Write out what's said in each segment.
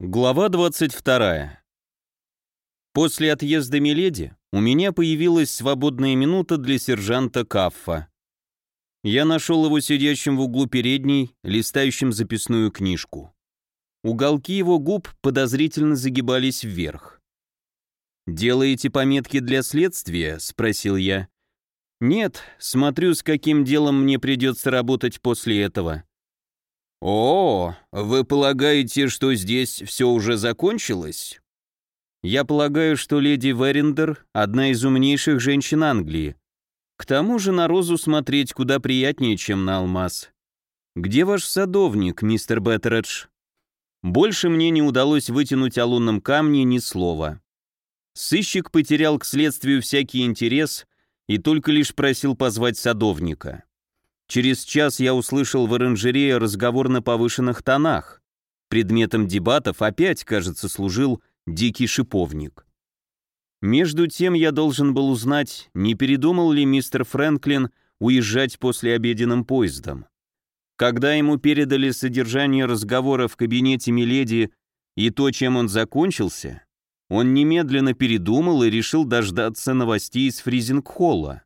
Глава 22. После отъезда Миледи у меня появилась свободная минута для сержанта Каффа. Я нашел его сидящим в углу передней, листающим записную книжку. Уголки его губ подозрительно загибались вверх. «Делаете пометки для следствия?» — спросил я. «Нет, смотрю, с каким делом мне придется работать после этого». «О, вы полагаете, что здесь все уже закончилось?» «Я полагаю, что леди Верендер – одна из умнейших женщин Англии. К тому же на розу смотреть куда приятнее, чем на алмаз. Где ваш садовник, мистер Беттередж?» Больше мне не удалось вытянуть о лунном камне ни слова. Сыщик потерял к следствию всякий интерес и только лишь просил позвать садовника. Через час я услышал в оранжерее разговор на повышенных тонах. Предметом дебатов опять, кажется, служил дикий шиповник. Между тем я должен был узнать, не передумал ли мистер Фрэнклин уезжать после обеденным поездом. Когда ему передали содержание разговора в кабинете Миледи и то, чем он закончился, он немедленно передумал и решил дождаться новостей из Фризинг-холла.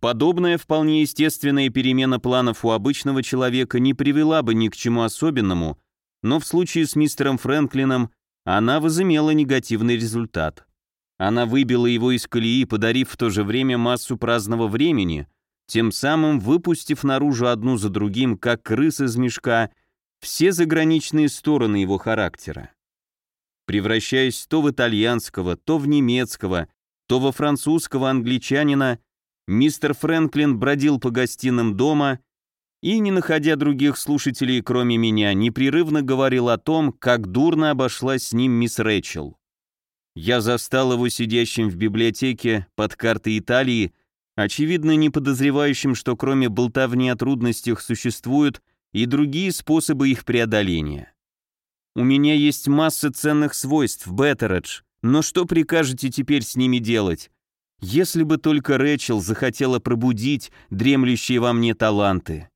Подобная вполне естественная перемена планов у обычного человека не привела бы ни к чему особенному, но в случае с мистером Фрэнклином она возымела негативный результат. Она выбила его из колеи, подарив в то же время массу праздного времени, тем самым выпустив наружу одну за другим, как крыс из мешка, все заграничные стороны его характера. Превращаясь то в итальянского, то в немецкого, то во французского англичанина, Мистер Фрэнклин бродил по гостиным дома и, не находя других слушателей, кроме меня, непрерывно говорил о том, как дурно обошлась с ним мисс Рэчел. Я застал его сидящим в библиотеке под картой Италии, очевидно не подозревающим, что кроме болтовни о трудностях существуют и другие способы их преодоления. У меня есть масса ценных свойств, Беттередж, но что прикажете теперь с ними делать? Если бы только Рэчел захотела пробудить дремлющие во мне таланты.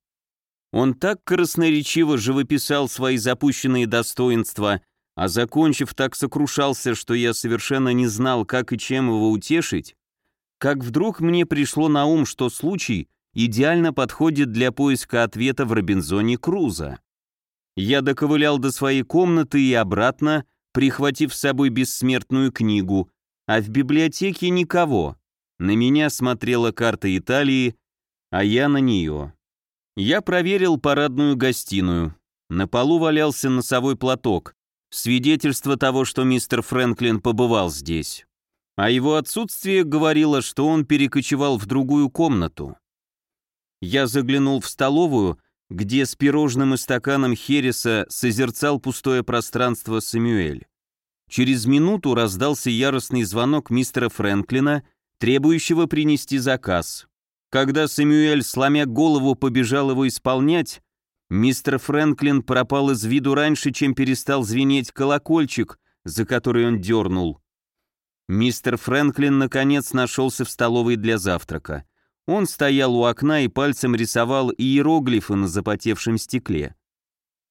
Он так красноречиво живописал свои запущенные достоинства, а закончив так сокрушался, что я совершенно не знал, как и чем его утешить, как вдруг мне пришло на ум, что случай идеально подходит для поиска ответа в Робинзоне Круза. Я доковылял до своей комнаты и обратно, прихватив с собой бессмертную книгу, а в библиотеке никого. На меня смотрела карта Италии, а я на нее. Я проверил парадную гостиную. На полу валялся носовой платок, свидетельство того, что мистер Фрэнклин побывал здесь. А его отсутствие говорило, что он перекочевал в другую комнату. Я заглянул в столовую, где с пирожным и стаканом хереса созерцал пустое пространство Самюэль. Через минуту раздался яростный звонок мистера Фрэнклина, требующего принести заказ. Когда Сэмюэль, сломя голову, побежал его исполнять, мистер Фрэнклин пропал из виду раньше, чем перестал звенеть колокольчик, за который он дернул. Мистер Фрэнклин наконец нашелся в столовой для завтрака. Он стоял у окна и пальцем рисовал иероглифы на запотевшем стекле.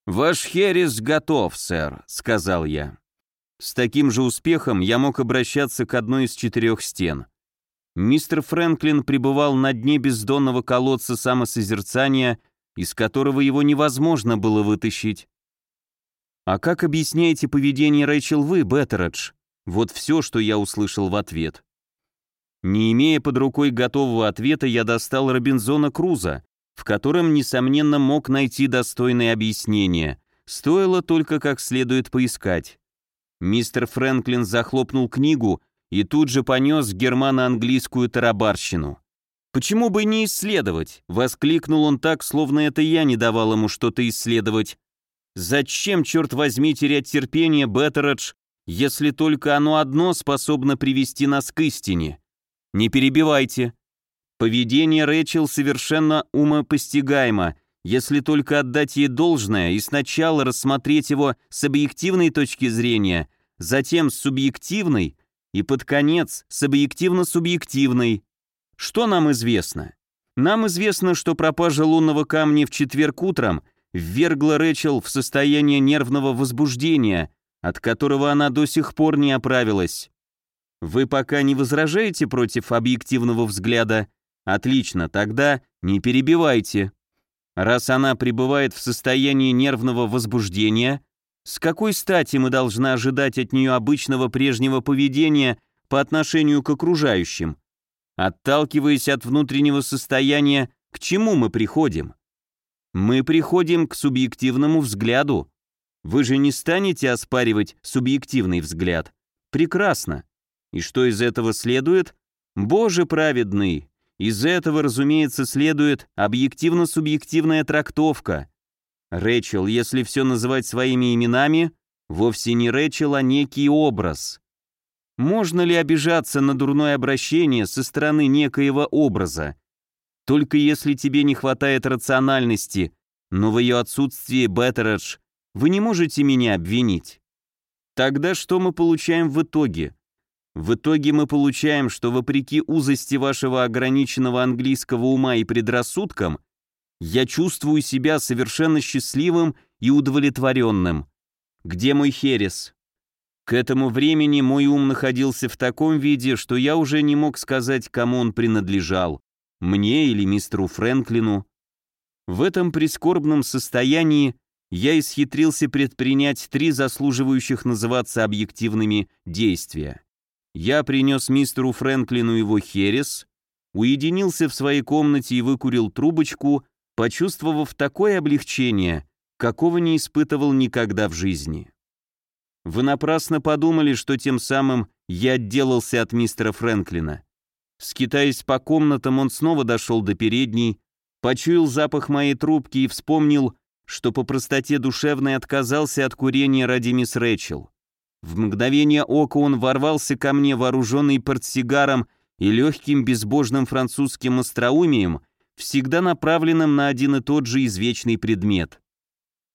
«Ваш херес готов, сэр», — сказал я. С таким же успехом я мог обращаться к одной из четырех стен. Мистер Фрэнклин пребывал на дне бездонного колодца самосозерцания, из которого его невозможно было вытащить. «А как объясняете поведение Рэйчел вы, Беттередж?» Вот все, что я услышал в ответ. Не имея под рукой готового ответа, я достал Робинзона Круза, в котором, несомненно, мог найти достойное объяснение. Стоило только как следует поискать. Мистер Фрэнклин захлопнул книгу и тут же понес германо-английскую тарабарщину. «Почему бы не исследовать?» — воскликнул он так, словно это я не давал ему что-то исследовать. «Зачем, черт возьми, терять терпение, Беттередж, если только оно одно способно привести нас к истине? Не перебивайте. Поведение Рэчел совершенно умопостигаемо, если только отдать ей должное и сначала рассмотреть его с объективной точки зрения, затем с субъективной и под конец с объективно-субъективной. Что нам известно? Нам известно, что пропажа лунного камня в четверг утром ввергла Рэчел в состояние нервного возбуждения, от которого она до сих пор не оправилась. Вы пока не возражаете против объективного взгляда? Отлично, тогда не перебивайте. Раз она пребывает в состоянии нервного возбуждения, с какой стати мы должны ожидать от нее обычного прежнего поведения по отношению к окружающим? Отталкиваясь от внутреннего состояния, к чему мы приходим? Мы приходим к субъективному взгляду. Вы же не станете оспаривать субъективный взгляд. Прекрасно. И что из этого следует? Боже праведный, из этого, разумеется, следует объективно-субъективная трактовка. Рэчел, если все называть своими именами, вовсе не Рэчел, а некий образ. Можно ли обижаться на дурное обращение со стороны некоего образа? Только если тебе не хватает рациональности, но в ее отсутствии, Беттередж, вы не можете меня обвинить. Тогда что мы получаем в итоге? В итоге мы получаем, что вопреки узости вашего ограниченного английского ума и предрассудкам, я чувствую себя совершенно счастливым и удовлетворенным. Где мой херес? К этому времени мой ум находился в таком виде, что я уже не мог сказать, кому он принадлежал, мне или мистеру Фрэнклину. В этом прискорбном состоянии я исхитрился предпринять три заслуживающих называться объективными действия. Я принес мистеру Фрэнклину его херес, уединился в своей комнате и выкурил трубочку, почувствовав такое облегчение, какого не испытывал никогда в жизни. Вы напрасно подумали, что тем самым я отделался от мистера Фрэнклина. Скитаясь по комнатам, он снова дошел до передней, почуял запах моей трубки и вспомнил, что по простоте душевной отказался от курения ради мисс Рэчел. В мгновение ока он ворвался ко мне, вооруженный портсигаром и легким безбожным французским остроумием, всегда направленным на один и тот же извечный предмет.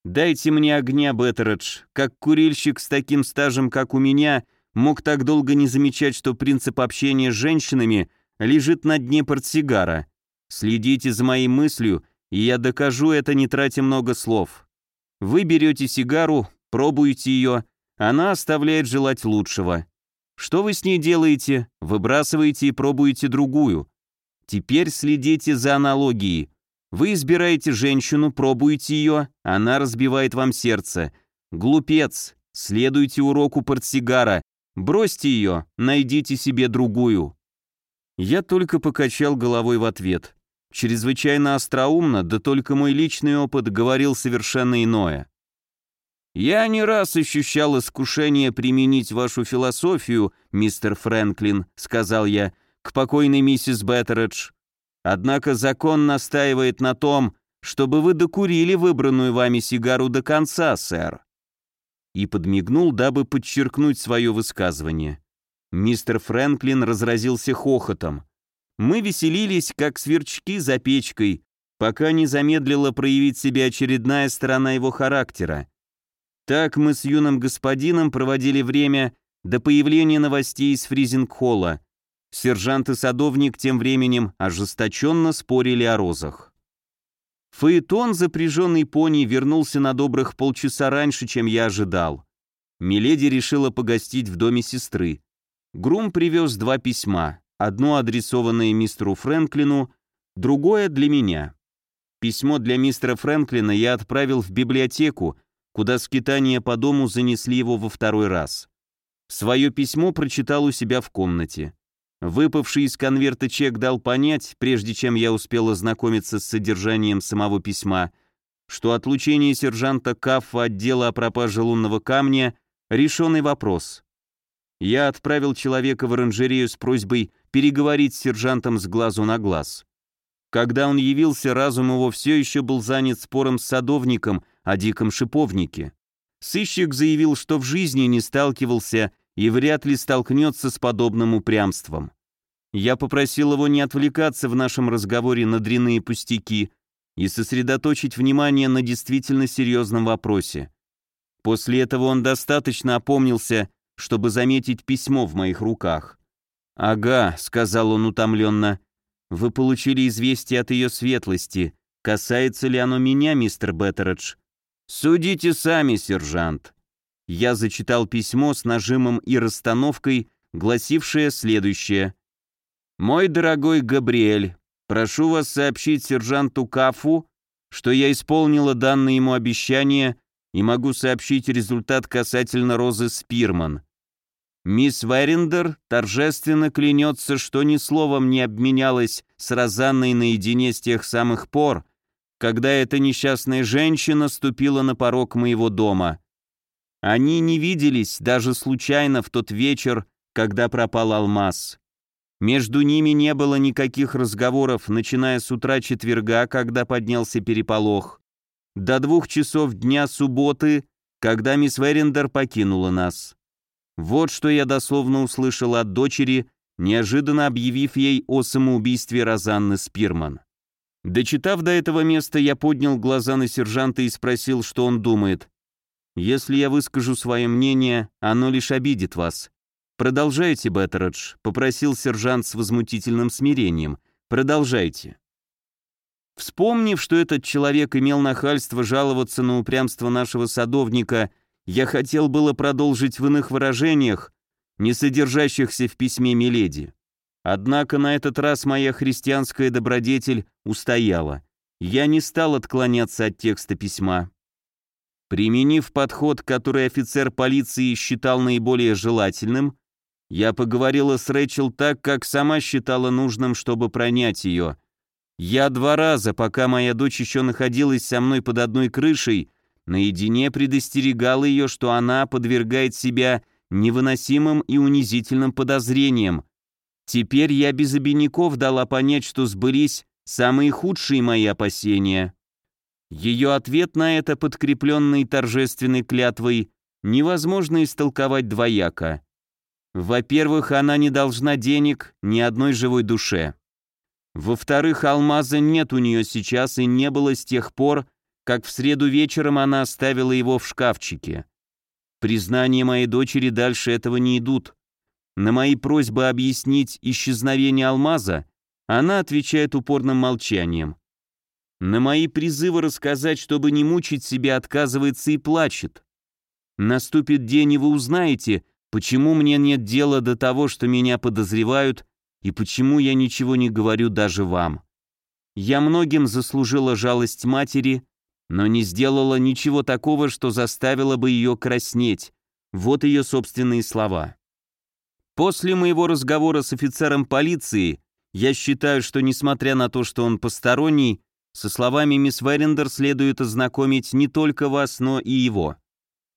«Дайте мне огня, Беттередж. Как курильщик с таким стажем, как у меня, мог так долго не замечать, что принцип общения с женщинами лежит на дне портсигара. Следите за моей мыслью, и я докажу это, не тратя много слов. Вы берете сигару, пробуете ее, она оставляет желать лучшего. Что вы с ней делаете? Выбрасываете и пробуете другую. Теперь следите за аналогией. Вы избираете женщину, пробуете ее, она разбивает вам сердце. Глупец, следуйте уроку портсигара, бросьте ее, найдите себе другую. Я только покачал головой в ответ. Чрезвычайно остроумно, да только мой личный опыт говорил совершенно иное. Я не раз ощущал искушение применить вашу философию, мистер Фрэнклин, сказал я, к покойной миссис Беттередж. Однако закон настаивает на том, чтобы вы докурили выбранную вами сигару до конца, сэр. И подмигнул, дабы подчеркнуть свое высказывание. Мистер Фрэнклин разразился хохотом. Мы веселились, как сверчки за печкой, пока не замедлила проявить себя очередная сторона его характера. Так мы с юным господином проводили время до появления новостей из Фризинг-холла. Сержант и садовник тем временем ожесточенно спорили о розах. Фаэтон, запряженный пони, вернулся на добрых полчаса раньше, чем я ожидал. Миледи решила погостить в доме сестры. Грум привез два письма, одно адресованное мистеру Фрэнклину, другое для меня. Письмо для мистера Фрэнклина я отправил в библиотеку, куда скитания по дому занесли его во второй раз. Свое письмо прочитал у себя в комнате. Выпавший из конверта чек дал понять, прежде чем я успел ознакомиться с содержанием самого письма, что отлучение сержанта Каффа от дела о пропаже лунного камня – решенный вопрос. Я отправил человека в оранжерею с просьбой переговорить с сержантом с глазу на глаз. Когда он явился, разум его все еще был занят спором с садовником о диком шиповнике. Сыщик заявил, что в жизни не сталкивался и вряд ли столкнется с подобным упрямством. Я попросил его не отвлекаться в нашем разговоре на дрянные пустяки и сосредоточить внимание на действительно серьезном вопросе. После этого он достаточно опомнился чтобы заметить письмо в моих руках. «Ага», — сказал он утомленно, — «вы получили известие от ее светлости. Касается ли оно меня, мистер Беттередж?» «Судите сами, сержант». Я зачитал письмо с нажимом и расстановкой, гласившее следующее. «Мой дорогой Габриэль, прошу вас сообщить сержанту Кафу, что я исполнила данное ему обещание и могу сообщить результат касательно Розы Спирман. Мисс Верендер торжественно клянется, что ни словом не обменялась с Розанной наедине с тех самых пор, когда эта несчастная женщина ступила на порог моего дома. Они не виделись даже случайно в тот вечер, когда пропал алмаз. Между ними не было никаких разговоров, начиная с утра четверга, когда поднялся переполох, до двух часов дня субботы, когда мисс Верендер покинула нас. Вот что я дословно услышал от дочери, неожиданно объявив ей о самоубийстве Розанны Спирман. Дочитав до этого места, я поднял глаза на сержанта и спросил, что он думает. «Если я выскажу свое мнение, оно лишь обидит вас. Продолжайте, Беттередж», — попросил сержант с возмутительным смирением. «Продолжайте». Вспомнив, что этот человек имел нахальство жаловаться на упрямство нашего садовника, я хотел было продолжить в иных выражениях, не содержащихся в письме Миледи. Однако на этот раз моя христианская добродетель устояла. Я не стал отклоняться от текста письма. Применив подход, который офицер полиции считал наиболее желательным, я поговорила с Рэчел так, как сама считала нужным, чтобы пронять ее — я два раза, пока моя дочь еще находилась со мной под одной крышей, наедине предостерегал ее, что она подвергает себя невыносимым и унизительным подозрениям. Теперь я без обиняков дала понять, что сбылись самые худшие мои опасения. Ее ответ на это, подкрепленный торжественной клятвой, невозможно истолковать двояко. Во-первых, она не должна денег ни одной живой душе. Во-вторых, алмаза нет у нее сейчас и не было с тех пор, как в среду вечером она оставила его в шкафчике. Признания моей дочери дальше этого не идут. На мои просьбы объяснить исчезновение алмаза она отвечает упорным молчанием. На мои призывы рассказать, чтобы не мучить себя, отказывается и плачет. Наступит день, и вы узнаете, почему мне нет дела до того, что меня подозревают, и почему я ничего не говорю даже вам? Я многим заслужила жалость матери, но не сделала ничего такого, что заставило бы ее краснеть. Вот ее собственные слова. После моего разговора с офицером полиции, я считаю, что несмотря на то, что он посторонний, со словами мисс Верендер следует ознакомить не только вас, но и его.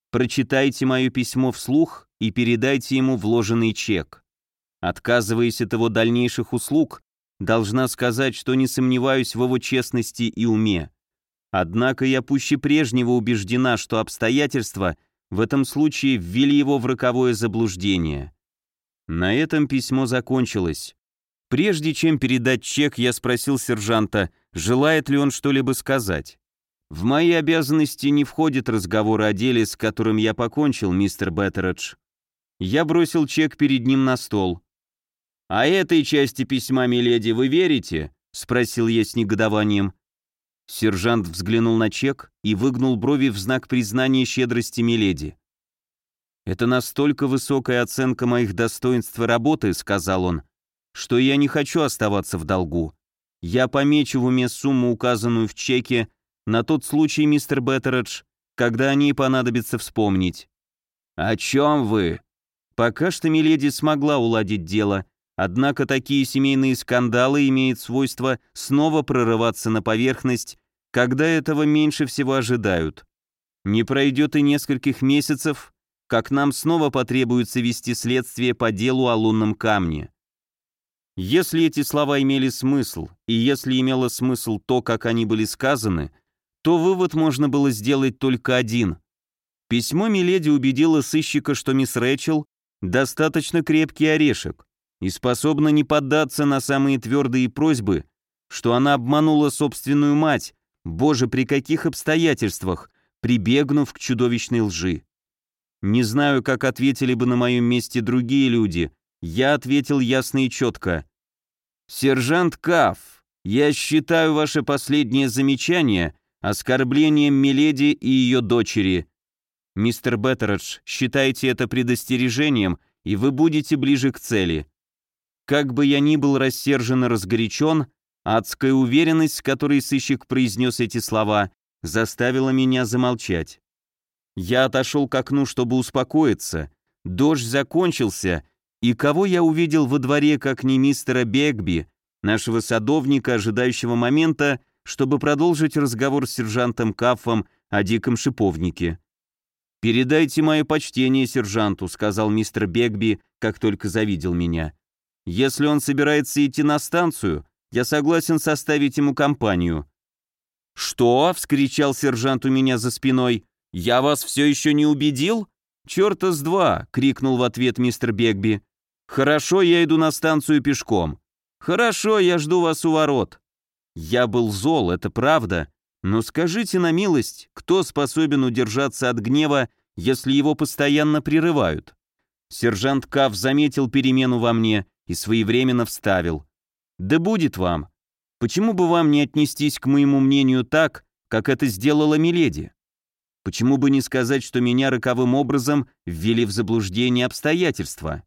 Прочитайте мое письмо вслух и передайте ему вложенный чек. Отказываясь от его дальнейших услуг, должна сказать, что не сомневаюсь в его честности и уме. Однако я пуще прежнего убеждена, что обстоятельства в этом случае ввели его в роковое заблуждение. На этом письмо закончилось. Прежде чем передать чек, я спросил сержанта, желает ли он что-либо сказать. В мои обязанности не входит разговор о деле, с которым я покончил, мистер Беттередж. Я бросил чек перед ним на стол. «А этой части письма, миледи, вы верите?» — спросил я с негодованием. Сержант взглянул на чек и выгнул брови в знак признания щедрости миледи. «Это настолько высокая оценка моих достоинств и работы», — сказал он, «что я не хочу оставаться в долгу. Я помечу в уме сумму, указанную в чеке, на тот случай, мистер Беттередж, когда о ней понадобится вспомнить». «О чем вы?» Пока что Миледи смогла уладить дело, Однако такие семейные скандалы имеют свойство снова прорываться на поверхность, когда этого меньше всего ожидают. Не пройдет и нескольких месяцев, как нам снова потребуется вести следствие по делу о лунном камне. Если эти слова имели смысл, и если имело смысл то, как они были сказаны, то вывод можно было сделать только один. Письмо Миледи убедило сыщика, что мисс Рэчел достаточно крепкий орешек, и способна не поддаться на самые твердые просьбы, что она обманула собственную мать, боже, при каких обстоятельствах, прибегнув к чудовищной лжи. Не знаю, как ответили бы на моем месте другие люди, я ответил ясно и четко. «Сержант Каф, я считаю ваше последнее замечание оскорблением Миледи и ее дочери. Мистер Беттередж, считайте это предостережением, и вы будете ближе к цели. Как бы я ни был рассержен и разгорячен, адская уверенность, с которой сыщик произнес эти слова, заставила меня замолчать. Я отошел к окну, чтобы успокоиться. Дождь закончился, и кого я увидел во дворе, как не мистера Бегби, нашего садовника, ожидающего момента, чтобы продолжить разговор с сержантом Каффом о диком шиповнике. «Передайте мое почтение сержанту», — сказал мистер Бегби, как только завидел меня. «Если он собирается идти на станцию, я согласен составить ему компанию». «Что?» — вскричал сержант у меня за спиной. «Я вас все еще не убедил?» «Черта с два!» — крикнул в ответ мистер Бегби. «Хорошо, я иду на станцию пешком». «Хорошо, я жду вас у ворот». Я был зол, это правда, но скажите на милость, кто способен удержаться от гнева, если его постоянно прерывают? Сержант Каф заметил перемену во мне и своевременно вставил. «Да будет вам. Почему бы вам не отнестись к моему мнению так, как это сделала Миледи? Почему бы не сказать, что меня роковым образом ввели в заблуждение обстоятельства?»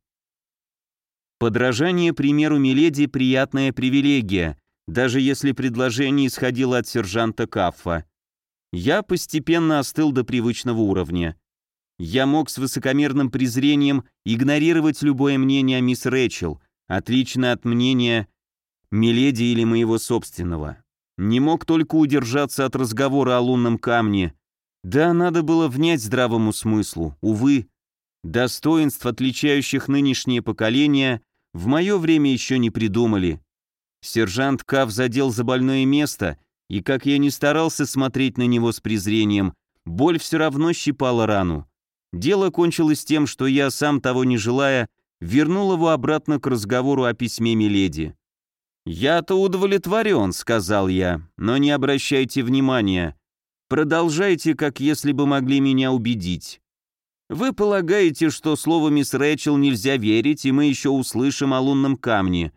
Подражание примеру Миледи – приятная привилегия, даже если предложение исходило от сержанта Каффа. Я постепенно остыл до привычного уровня. Я мог с высокомерным презрением игнорировать любое мнение мисс Рэчел, отличное от мнения Миледи или моего собственного. Не мог только удержаться от разговора о лунном камне. Да, надо было внять здравому смыслу, увы. Достоинств, отличающих нынешнее поколение, в мое время еще не придумали. Сержант Кав задел за больное место, и как я не старался смотреть на него с презрением, боль все равно щипала рану. Дело кончилось тем, что я, сам того не желая, вернул его обратно к разговору о письме Миледи. «Я-то удовлетворен», — сказал я, — «но не обращайте внимания. Продолжайте, как если бы могли меня убедить. Вы полагаете, что слову мисс Рэчел нельзя верить, и мы еще услышим о лунном камне.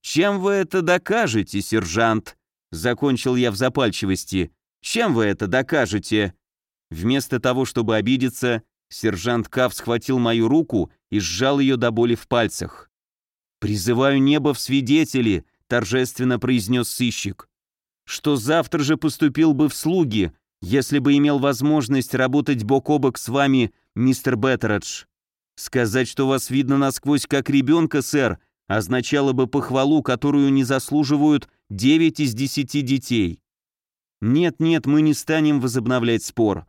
«Чем вы это докажете, сержант?» Закончил я в запальчивости. «Чем вы это докажете?» Вместо того, чтобы обидеться, сержант Кав схватил мою руку и сжал ее до боли в пальцах. «Призываю небо в свидетели», — торжественно произнес сыщик, «что завтра же поступил бы в слуги, если бы имел возможность работать бок о бок с вами, мистер Беттередж. Сказать, что вас видно насквозь как ребенка, сэр, означало бы похвалу, которую не заслуживают 9 из 10 детей. Нет-нет, мы не станем возобновлять спор.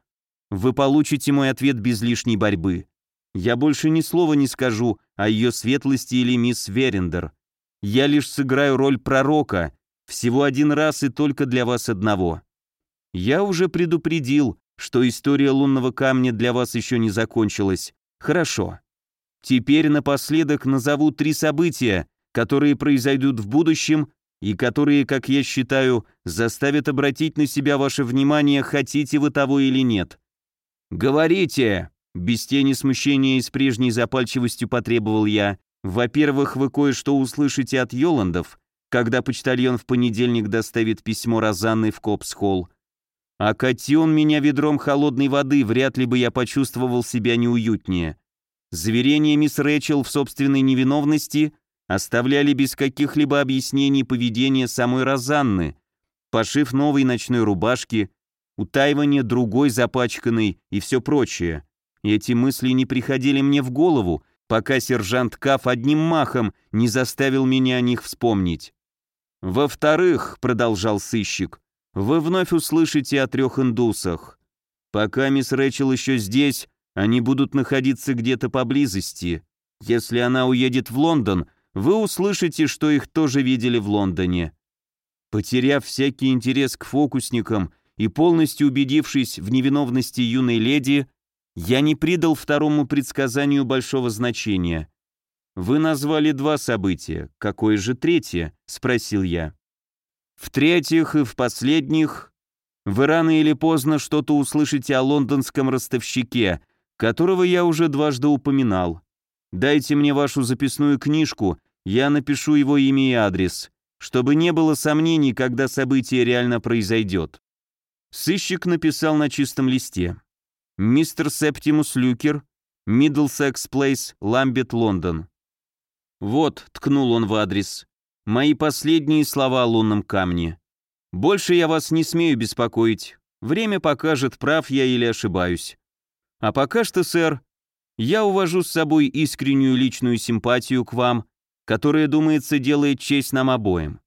Вы получите мой ответ без лишней борьбы. Я больше ни слова не скажу о ее светлости или мисс Верендер. Я лишь сыграю роль пророка, всего один раз и только для вас одного. Я уже предупредил, что история лунного камня для вас еще не закончилась. Хорошо. Теперь напоследок назову три события, которые произойдут в будущем и которые, как я считаю, заставят обратить на себя ваше внимание, хотите вы того или нет. «Говорите!» — без тени смущения и с прежней запальчивостью потребовал я. «Во-первых, вы кое-что услышите от Йоландов, когда почтальон в понедельник доставит письмо Розанны в Копс-холл. А кати он меня ведром холодной воды, вряд ли бы я почувствовал себя неуютнее. Заверения мисс Рэчел в собственной невиновности оставляли без каких-либо объяснений поведение самой Розанны, пошив новой ночной рубашки, утаивание другой запачканной и все прочее. Эти мысли не приходили мне в голову, пока сержант Каф одним махом не заставил меня о них вспомнить. «Во-вторых», — продолжал сыщик, — «вы вновь услышите о трех индусах. Пока мисс Рэчел еще здесь, они будут находиться где-то поблизости. Если она уедет в Лондон, вы услышите, что их тоже видели в Лондоне. Потеряв всякий интерес к фокусникам и полностью убедившись в невиновности юной леди, я не придал второму предсказанию большого значения. «Вы назвали два события. Какое же третье?» — спросил я. «В-третьих и в последних, вы рано или поздно что-то услышите о лондонском ростовщике, которого я уже дважды упоминал. Дайте мне вашу записную книжку, я напишу его имя и адрес, чтобы не было сомнений, когда событие реально произойдет». Сыщик написал на чистом листе. Мистер Септимус Люкер, Миддлсекс Плейс, Ламбет, Лондон. Вот, ткнул он в адрес, мои последние слова о лунном камне. Больше я вас не смею беспокоить. Время покажет, прав я или ошибаюсь. А пока что, сэр, я увожу с собой искреннюю личную симпатию к вам, которая, думается, делает честь нам обоим.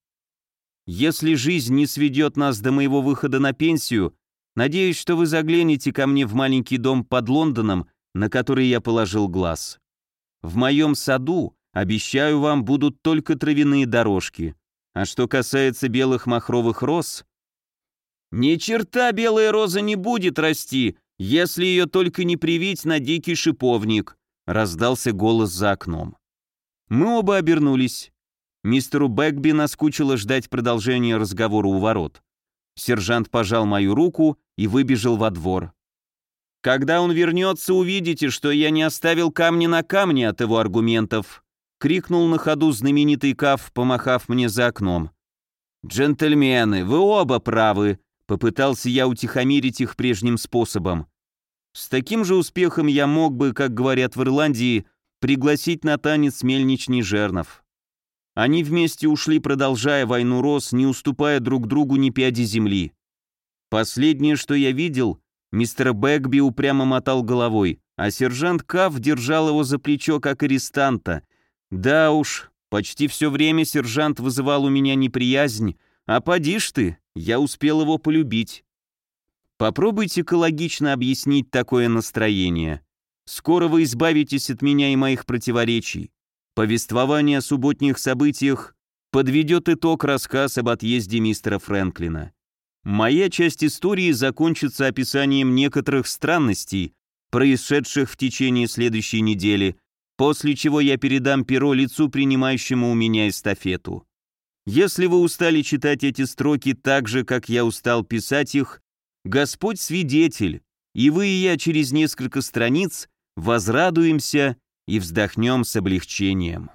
Если жизнь не сведет нас до моего выхода на пенсию, надеюсь, что вы заглянете ко мне в маленький дом под Лондоном, на который я положил глаз. В моем саду, обещаю вам, будут только травяные дорожки. А что касается белых махровых роз... Ни черта белая роза не будет расти, если ее только не привить на дикий шиповник, раздался голос за окном. Мы оба обернулись. Мистеру Бэкби наскучило ждать продолжения разговора у ворот. Сержант пожал мою руку и выбежал во двор. «Когда он вернется, увидите, что я не оставил камни на камне от его аргументов», крикнул на ходу знаменитый Каф, помахав мне за окном. «Джентльмены, вы оба правы», попытался я утихомирить их прежним способом. С таким же успехом я мог бы, как говорят в Ирландии, пригласить на танец мельничный жернов. Они вместе ушли, продолжая войну роз, не уступая друг другу ни пяди земли. Последнее, что я видел, Мистер Бэкби упрямо мотал головой, а сержант Каф держал его за плечо, как арестанта. Да уж, почти все время сержант вызывал у меня неприязнь, а поди ж ты, я успел его полюбить. Попробуйте экологично объяснить такое настроение. Скоро вы избавитесь от меня и моих противоречий. Повествование о субботних событиях подведет итог рассказ об отъезде мистера Фрэнклина. Моя часть истории закончится описанием некоторых странностей, происшедших в течение следующей недели, после чего я передам перо лицу, принимающему у меня эстафету. Если вы устали читать эти строки так же, как я устал писать их, Господь свидетель, и вы и я через несколько страниц возрадуемся и вздохнем с облегчением.